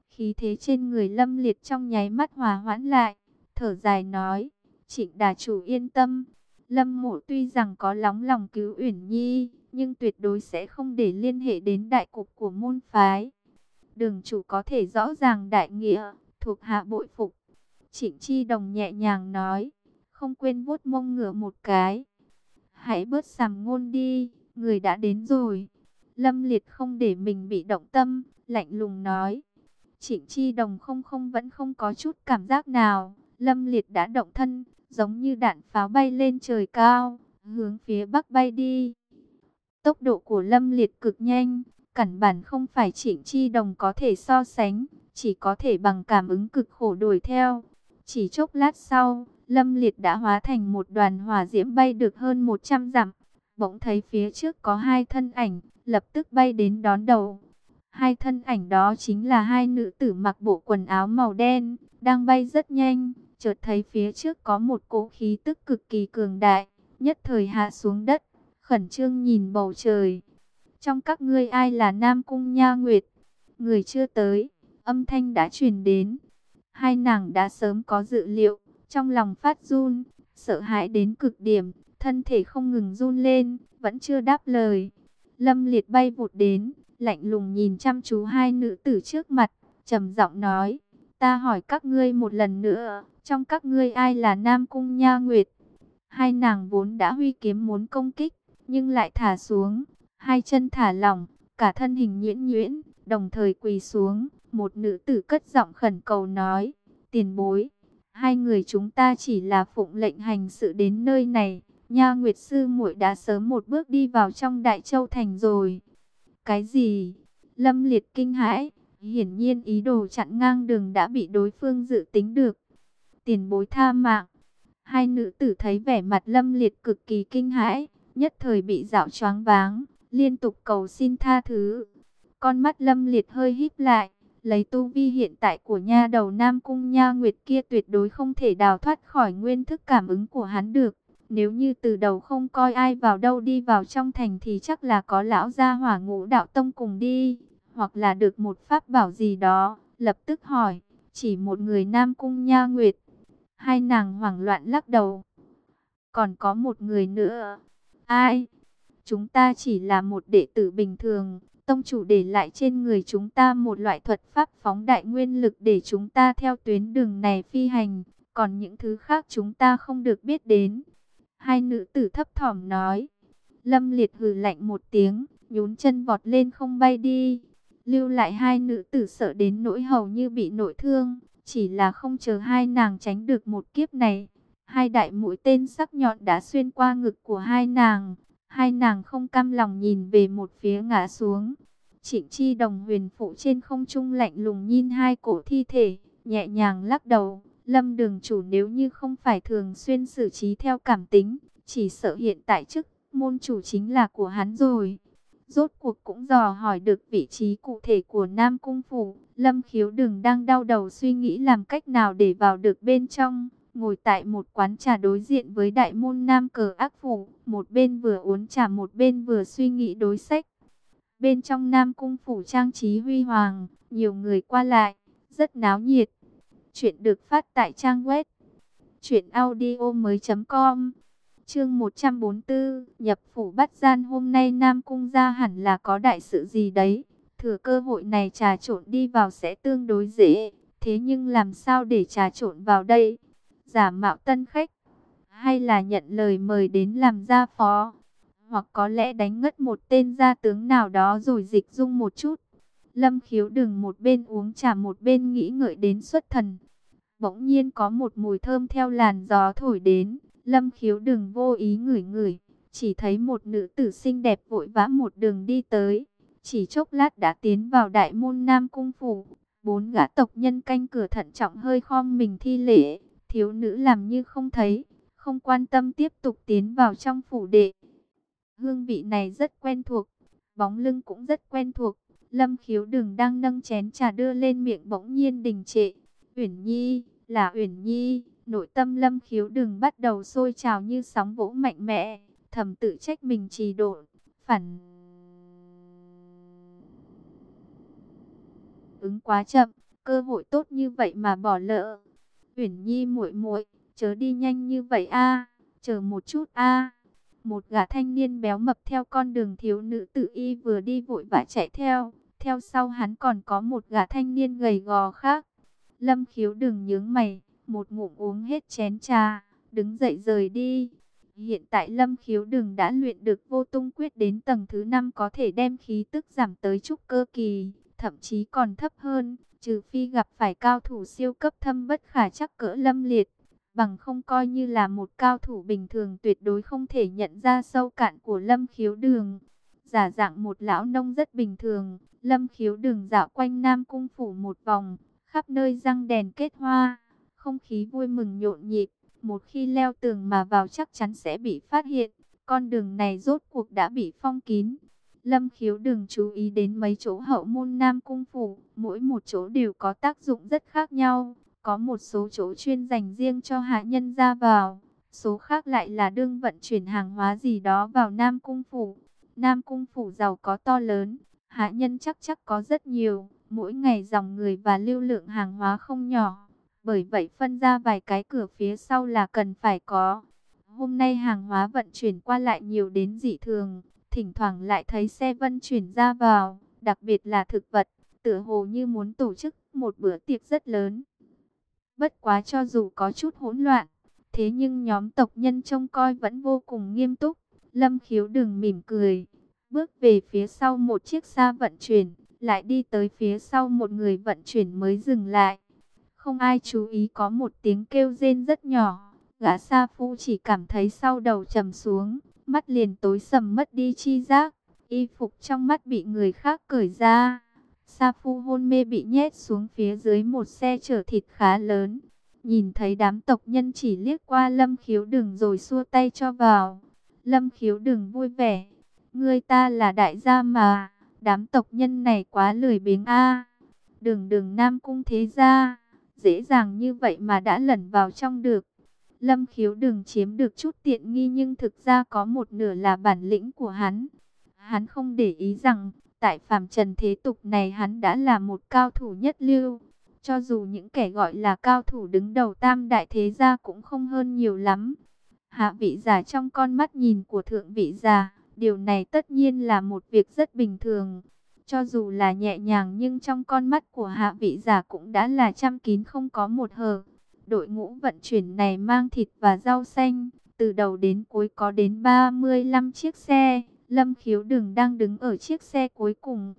Khí thế trên người lâm liệt trong nháy mắt hòa hoãn lại, thở dài nói, trịnh đà chủ yên tâm. Lâm mộ tuy rằng có lóng lòng cứu Uyển Nhi, nhưng tuyệt đối sẽ không để liên hệ đến đại cục của môn phái. Đường chủ có thể rõ ràng đại nghĩa, thuộc hạ bội phục. Trịnh Chi Đồng nhẹ nhàng nói, không quên vuốt mông ngựa một cái. Hãy bớt sàm ngôn đi, người đã đến rồi. Lâm Liệt không để mình bị động tâm, lạnh lùng nói. Trịnh Chi Đồng không không vẫn không có chút cảm giác nào. Lâm Liệt đã động thân, giống như đạn pháo bay lên trời cao, hướng phía bắc bay đi. Tốc độ của Lâm Liệt cực nhanh, cẩn bản không phải Trịnh Chi Đồng có thể so sánh, chỉ có thể bằng cảm ứng cực khổ đuổi theo. Chỉ chốc lát sau, Lâm Liệt đã hóa thành một đoàn hỏa diễm bay được hơn 100 dặm. Bỗng thấy phía trước có hai thân ảnh, lập tức bay đến đón đầu. Hai thân ảnh đó chính là hai nữ tử mặc bộ quần áo màu đen, đang bay rất nhanh. Chợt thấy phía trước có một cỗ khí tức cực kỳ cường đại, nhất thời hạ xuống đất, khẩn trương nhìn bầu trời. Trong các ngươi ai là Nam Cung Nha Nguyệt? Người chưa tới, âm thanh đã truyền đến. Hai nàng đã sớm có dự liệu, trong lòng phát run, sợ hãi đến cực điểm, thân thể không ngừng run lên, vẫn chưa đáp lời. Lâm Liệt bay vụt đến, lạnh lùng nhìn chăm chú hai nữ tử trước mặt, trầm giọng nói, ta hỏi các ngươi một lần nữa, trong các ngươi ai là Nam Cung Nha Nguyệt? Hai nàng vốn đã huy kiếm muốn công kích, nhưng lại thả xuống, hai chân thả lỏng, cả thân hình nhuyễn nhuyễn, đồng thời quỳ xuống. Một nữ tử cất giọng khẩn cầu nói, tiền bối, hai người chúng ta chỉ là phụng lệnh hành sự đến nơi này. Nha Nguyệt Sư muội đã sớm một bước đi vào trong Đại Châu Thành rồi. Cái gì? Lâm Liệt kinh hãi, hiển nhiên ý đồ chặn ngang đường đã bị đối phương dự tính được. Tiền bối tha mạng. Hai nữ tử thấy vẻ mặt Lâm Liệt cực kỳ kinh hãi, nhất thời bị dạo choáng váng, liên tục cầu xin tha thứ. Con mắt Lâm Liệt hơi híp lại, lấy tu vi hiện tại của nha đầu Nam Cung Nha Nguyệt kia tuyệt đối không thể đào thoát khỏi nguyên thức cảm ứng của hắn được. Nếu như từ đầu không coi ai vào đâu đi vào trong thành thì chắc là có lão gia hỏa ngũ đạo tông cùng đi, hoặc là được một pháp bảo gì đó, lập tức hỏi, chỉ một người Nam Cung Nha Nguyệt. Hai nàng hoảng loạn lắc đầu. Còn có một người nữa. Ai? Chúng ta chỉ là một đệ tử bình thường. Tông chủ để lại trên người chúng ta một loại thuật pháp phóng đại nguyên lực để chúng ta theo tuyến đường này phi hành. Còn những thứ khác chúng ta không được biết đến. Hai nữ tử thấp thỏm nói. Lâm liệt hừ lạnh một tiếng, nhún chân vọt lên không bay đi. Lưu lại hai nữ tử sợ đến nỗi hầu như bị nội thương. Chỉ là không chờ hai nàng tránh được một kiếp này. Hai đại mũi tên sắc nhọn đã xuyên qua ngực của hai nàng. Hai nàng không cam lòng nhìn về một phía ngã xuống. Trịnh chi đồng huyền phụ trên không trung lạnh lùng nhìn hai cổ thi thể, nhẹ nhàng lắc đầu. Lâm đường chủ nếu như không phải thường xuyên xử trí theo cảm tính, chỉ sợ hiện tại chức môn chủ chính là của hắn rồi. Rốt cuộc cũng dò hỏi được vị trí cụ thể của Nam Cung Phủ. Lâm khiếu đừng đang đau đầu suy nghĩ làm cách nào để vào được bên trong. Ngồi tại một quán trà đối diện với đại môn Nam Cờ Ác Phủ. Một bên vừa uống trà một bên vừa suy nghĩ đối sách. Bên trong Nam Cung Phủ trang trí huy hoàng, nhiều người qua lại, rất náo nhiệt. Chuyện được phát tại trang web chuyện audio mới.com Chương 144, nhập phủ bắt gian hôm nay Nam Cung ra hẳn là có đại sự gì đấy. Thừa cơ hội này trà trộn đi vào sẽ tương đối dễ. Thế nhưng làm sao để trà trộn vào đây? Giả mạo tân khách? Hay là nhận lời mời đến làm gia phó? Hoặc có lẽ đánh ngất một tên gia tướng nào đó rồi dịch dung một chút. Lâm khiếu đừng một bên uống trà một bên nghĩ ngợi đến xuất thần. Bỗng nhiên có một mùi thơm theo làn gió thổi đến. Lâm khiếu đừng vô ý ngửi ngửi. Chỉ thấy một nữ tử xinh đẹp vội vã một đường đi tới. Chỉ chốc lát đã tiến vào đại môn Nam Cung Phủ. Bốn gã tộc nhân canh cửa thận trọng hơi khom mình thi lễ. Thiếu nữ làm như không thấy. Không quan tâm tiếp tục tiến vào trong phủ đệ. Hương vị này rất quen thuộc. Bóng lưng cũng rất quen thuộc. Lâm khiếu đừng đang nâng chén trà đưa lên miệng bỗng nhiên đình trệ. Uyển Nhi, là Uyển Nhi. Nội tâm lâm khiếu đừng bắt đầu sôi trào như sóng vỗ mạnh mẽ. Thầm tự trách mình trì độ. Phản ứng quá chậm. Cơ hội tốt như vậy mà bỏ lỡ. Uyển Nhi muội muội, chớ đi nhanh như vậy a, chờ một chút a. Một gã thanh niên béo mập theo con đường thiếu nữ tự y vừa đi vội vã chạy theo, theo sau hắn còn có một gã thanh niên gầy gò khác. Lâm khiếu đừng nhướng mày, một ngụm uống hết chén trà, đứng dậy rời đi. Hiện tại Lâm Khiếu Đừng đã luyện được vô tung quyết đến tầng thứ 5 có thể đem khí tức giảm tới trúc cơ kỳ, thậm chí còn thấp hơn, trừ phi gặp phải cao thủ siêu cấp thâm bất khả chắc cỡ Lâm Liệt. Bằng không coi như là một cao thủ bình thường tuyệt đối không thể nhận ra sâu cạn của Lâm Khiếu Đường. Giả dạng một lão nông rất bình thường, Lâm Khiếu Đường dạo quanh Nam Cung Phủ một vòng, khắp nơi răng đèn kết hoa không khí vui mừng nhộn nhịp. Một khi leo tường mà vào chắc chắn sẽ bị phát hiện. Con đường này rốt cuộc đã bị phong kín. Lâm khiếu đừng chú ý đến mấy chỗ hậu môn nam cung phủ. Mỗi một chỗ đều có tác dụng rất khác nhau. Có một số chỗ chuyên dành riêng cho hạ nhân ra vào. Số khác lại là đương vận chuyển hàng hóa gì đó vào Nam Cung Phủ. Nam Cung Phủ giàu có to lớn, hạ nhân chắc chắc có rất nhiều. Mỗi ngày dòng người và lưu lượng hàng hóa không nhỏ. Bởi vậy phân ra vài cái cửa phía sau là cần phải có. Hôm nay hàng hóa vận chuyển qua lại nhiều đến dị thường, thỉnh thoảng lại thấy xe vận chuyển ra vào, đặc biệt là thực vật, tựa hồ như muốn tổ chức một bữa tiệc rất lớn. Bất quá cho dù có chút hỗn loạn, Thế nhưng nhóm tộc nhân trông coi vẫn vô cùng nghiêm túc. Lâm khiếu đừng mỉm cười. Bước về phía sau một chiếc xa vận chuyển. Lại đi tới phía sau một người vận chuyển mới dừng lại. Không ai chú ý có một tiếng kêu rên rất nhỏ. Gã Sa Phu chỉ cảm thấy sau đầu trầm xuống. Mắt liền tối sầm mất đi chi giác. Y phục trong mắt bị người khác cởi ra. Sa Phu hôn mê bị nhét xuống phía dưới một xe chở thịt khá lớn. Nhìn thấy đám tộc nhân chỉ liếc qua lâm khiếu đừng rồi xua tay cho vào. Lâm khiếu đừng vui vẻ. Ngươi ta là đại gia mà. Đám tộc nhân này quá lười biếng a. Đừng đừng nam cung thế gia. Dễ dàng như vậy mà đã lẩn vào trong được. Lâm khiếu đừng chiếm được chút tiện nghi nhưng thực ra có một nửa là bản lĩnh của hắn. Hắn không để ý rằng, tại phàm trần thế tục này hắn đã là một cao thủ nhất lưu. Cho dù những kẻ gọi là cao thủ đứng đầu tam đại thế gia cũng không hơn nhiều lắm. Hạ vị giả trong con mắt nhìn của thượng vị giả, điều này tất nhiên là một việc rất bình thường. Cho dù là nhẹ nhàng nhưng trong con mắt của hạ vị giả cũng đã là chăm kín không có một hờ. Đội ngũ vận chuyển này mang thịt và rau xanh, từ đầu đến cuối có đến 35 chiếc xe. Lâm khiếu đường đang đứng ở chiếc xe cuối cùng.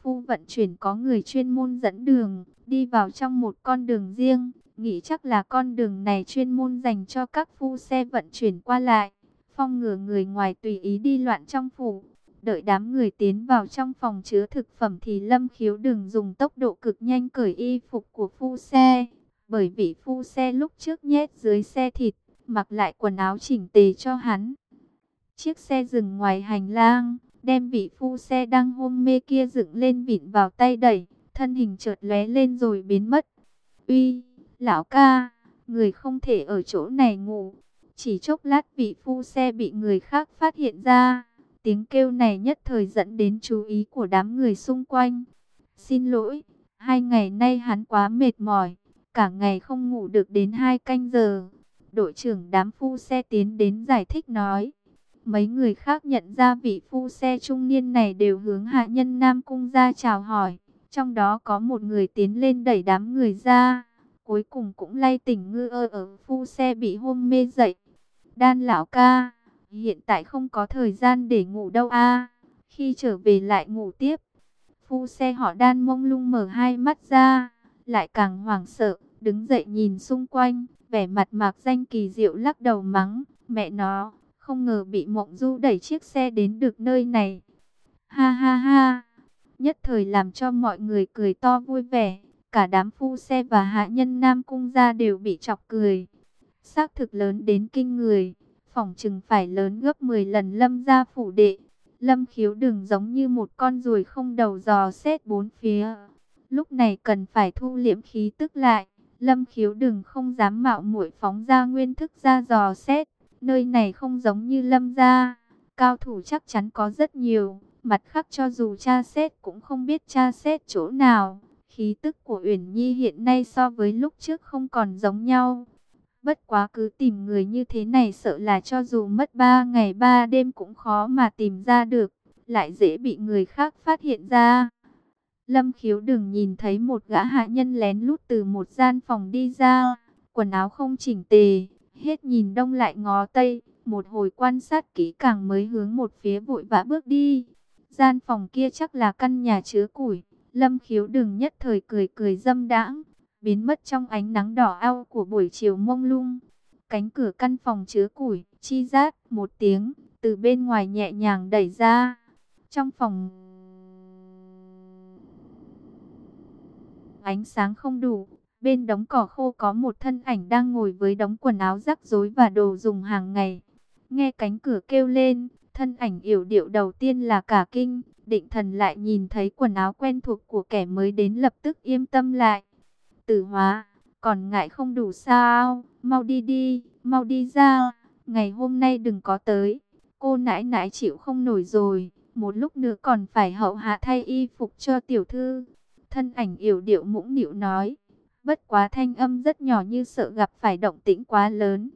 Phu vận chuyển có người chuyên môn dẫn đường, đi vào trong một con đường riêng. Nghĩ chắc là con đường này chuyên môn dành cho các phu xe vận chuyển qua lại. Phong ngừa người ngoài tùy ý đi loạn trong phủ. Đợi đám người tiến vào trong phòng chứa thực phẩm thì Lâm khiếu đường dùng tốc độ cực nhanh cởi y phục của phu xe. Bởi vị phu xe lúc trước nhét dưới xe thịt, mặc lại quần áo chỉnh tề cho hắn. Chiếc xe dừng ngoài hành lang, đem vị phu xe đang hôn mê kia dựng lên vịn vào tay đẩy, thân hình chợt lóe lên rồi biến mất. Uy, lão ca, người không thể ở chỗ này ngủ. Chỉ chốc lát vị phu xe bị người khác phát hiện ra. Tiếng kêu này nhất thời dẫn đến chú ý của đám người xung quanh. Xin lỗi, hai ngày nay hắn quá mệt mỏi, cả ngày không ngủ được đến hai canh giờ. Đội trưởng đám phu xe tiến đến giải thích nói. Mấy người khác nhận ra vị phu xe trung niên này đều hướng hạ nhân Nam Cung ra chào hỏi. Trong đó có một người tiến lên đẩy đám người ra. Cuối cùng cũng lay tỉnh ngư ơ ở phu xe bị hôn mê dậy. Đan lão ca, hiện tại không có thời gian để ngủ đâu a Khi trở về lại ngủ tiếp. Phu xe họ đan mông lung mở hai mắt ra, lại càng hoảng sợ, đứng dậy nhìn xung quanh, vẻ mặt mạc danh kỳ diệu lắc đầu mắng, mẹ nó, không ngờ bị mộng du đẩy chiếc xe đến được nơi này. Ha ha ha, nhất thời làm cho mọi người cười to vui vẻ, cả đám phu xe và hạ nhân Nam Cung gia đều bị chọc cười. Xác thực lớn đến kinh người, phỏng chừng phải lớn gấp 10 lần lâm gia phủ đệ. Lâm khiếu đừng giống như một con ruồi không đầu dò xét bốn phía. Lúc này cần phải thu liễm khí tức lại. Lâm khiếu đừng không dám mạo muội phóng ra nguyên thức ra dò xét. Nơi này không giống như lâm gia. Cao thủ chắc chắn có rất nhiều. Mặt khác cho dù cha xét cũng không biết cha xét chỗ nào. Khí tức của Uyển Nhi hiện nay so với lúc trước không còn giống nhau. Bất quá cứ tìm người như thế này sợ là cho dù mất 3 ngày 3 đêm cũng khó mà tìm ra được. Lại dễ bị người khác phát hiện ra. Lâm khiếu đừng nhìn thấy một gã hạ nhân lén lút từ một gian phòng đi ra. Quần áo không chỉnh tề, hết nhìn đông lại ngó tây. Một hồi quan sát kỹ càng mới hướng một phía vội vã bước đi. Gian phòng kia chắc là căn nhà chứa củi. Lâm khiếu đừng nhất thời cười cười dâm đãng biến mất trong ánh nắng đỏ ao của buổi chiều mông lung. Cánh cửa căn phòng chứa củi, chi rát một tiếng, từ bên ngoài nhẹ nhàng đẩy ra. Trong phòng, ánh sáng không đủ, bên đống cỏ khô có một thân ảnh đang ngồi với đống quần áo rắc rối và đồ dùng hàng ngày. Nghe cánh cửa kêu lên, thân ảnh yểu điệu đầu tiên là cả kinh, định thần lại nhìn thấy quần áo quen thuộc của kẻ mới đến lập tức yên tâm lại. Tử hóa, còn ngại không đủ sao, mau đi đi, mau đi ra, ngày hôm nay đừng có tới. Cô nãi nãi chịu không nổi rồi, một lúc nữa còn phải hậu hạ thay y phục cho tiểu thư. Thân ảnh yểu điệu mũng nịu nói, bất quá thanh âm rất nhỏ như sợ gặp phải động tĩnh quá lớn.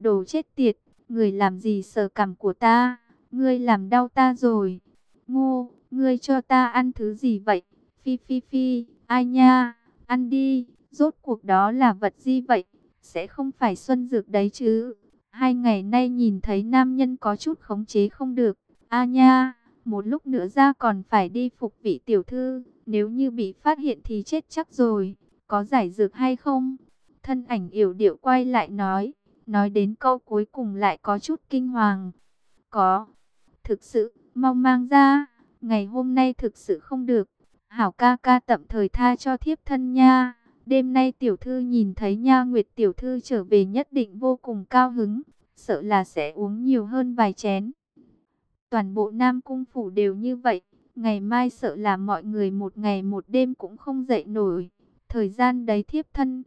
Đồ chết tiệt, người làm gì sờ cằm của ta, ngươi làm đau ta rồi. Ngô, ngươi cho ta ăn thứ gì vậy? Phi phi phi, ai nha, ăn đi, rốt cuộc đó là vật gì vậy? Sẽ không phải Xuân Dược đấy chứ. Hai ngày nay nhìn thấy nam nhân có chút khống chế không được. A nha, một lúc nữa ra còn phải đi phục vị tiểu thư. Nếu như bị phát hiện thì chết chắc rồi. Có giải dược hay không? Thân ảnh yểu điệu quay lại nói. Nói đến câu cuối cùng lại có chút kinh hoàng. Có. Thực sự, mau mang ra. Ngày hôm nay thực sự không được. Hảo ca ca tạm thời tha cho thiếp thân nha. Đêm nay tiểu thư nhìn thấy nha nguyệt tiểu thư trở về nhất định vô cùng cao hứng. Sợ là sẽ uống nhiều hơn vài chén. Toàn bộ Nam Cung Phủ đều như vậy. Ngày mai sợ là mọi người một ngày một đêm cũng không dậy nổi. Thời gian đấy thiếp thân.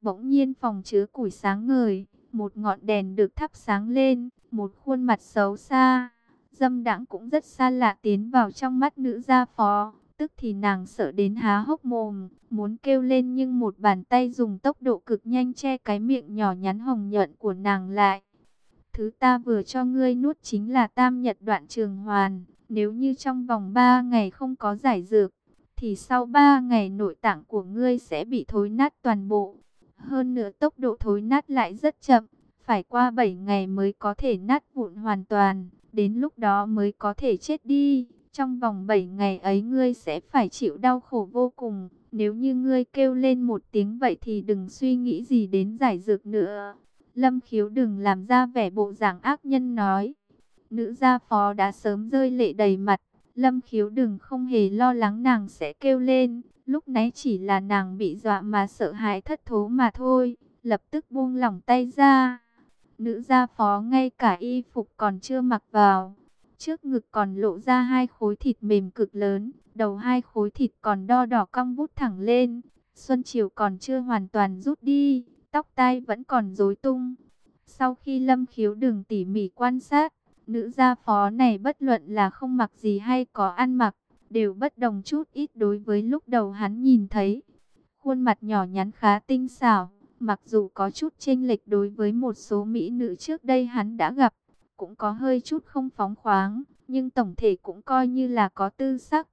Bỗng nhiên phòng chứa củi sáng ngời. Một ngọn đèn được thắp sáng lên. Một khuôn mặt xấu xa. Dâm đãng cũng rất xa lạ tiến vào trong mắt nữ gia phó. Tức thì nàng sợ đến há hốc mồm. Muốn kêu lên nhưng một bàn tay dùng tốc độ cực nhanh che cái miệng nhỏ nhắn hồng nhuận của nàng lại. Thứ ta vừa cho ngươi nuốt chính là tam nhật đoạn trường hoàn. Nếu như trong vòng 3 ngày không có giải dược, thì sau 3 ngày nội tạng của ngươi sẽ bị thối nát toàn bộ. Hơn nữa tốc độ thối nát lại rất chậm, phải qua 7 ngày mới có thể nát vụn hoàn toàn, đến lúc đó mới có thể chết đi. Trong vòng 7 ngày ấy ngươi sẽ phải chịu đau khổ vô cùng, nếu như ngươi kêu lên một tiếng vậy thì đừng suy nghĩ gì đến giải dược nữa. Lâm khiếu đừng làm ra vẻ bộ dạng ác nhân nói. Nữ gia phó đã sớm rơi lệ đầy mặt. Lâm khiếu đừng không hề lo lắng nàng sẽ kêu lên. Lúc nãy chỉ là nàng bị dọa mà sợ hãi thất thố mà thôi. Lập tức buông lỏng tay ra. Nữ gia phó ngay cả y phục còn chưa mặc vào. Trước ngực còn lộ ra hai khối thịt mềm cực lớn. Đầu hai khối thịt còn đo đỏ cong vút thẳng lên. Xuân chiều còn chưa hoàn toàn rút đi. Tóc tai vẫn còn rối tung. Sau khi lâm khiếu đừng tỉ mỉ quan sát Nữ gia phó này bất luận là không mặc gì hay có ăn mặc, đều bất đồng chút ít đối với lúc đầu hắn nhìn thấy. Khuôn mặt nhỏ nhắn khá tinh xảo, mặc dù có chút chênh lệch đối với một số mỹ nữ trước đây hắn đã gặp, cũng có hơi chút không phóng khoáng, nhưng tổng thể cũng coi như là có tư sắc.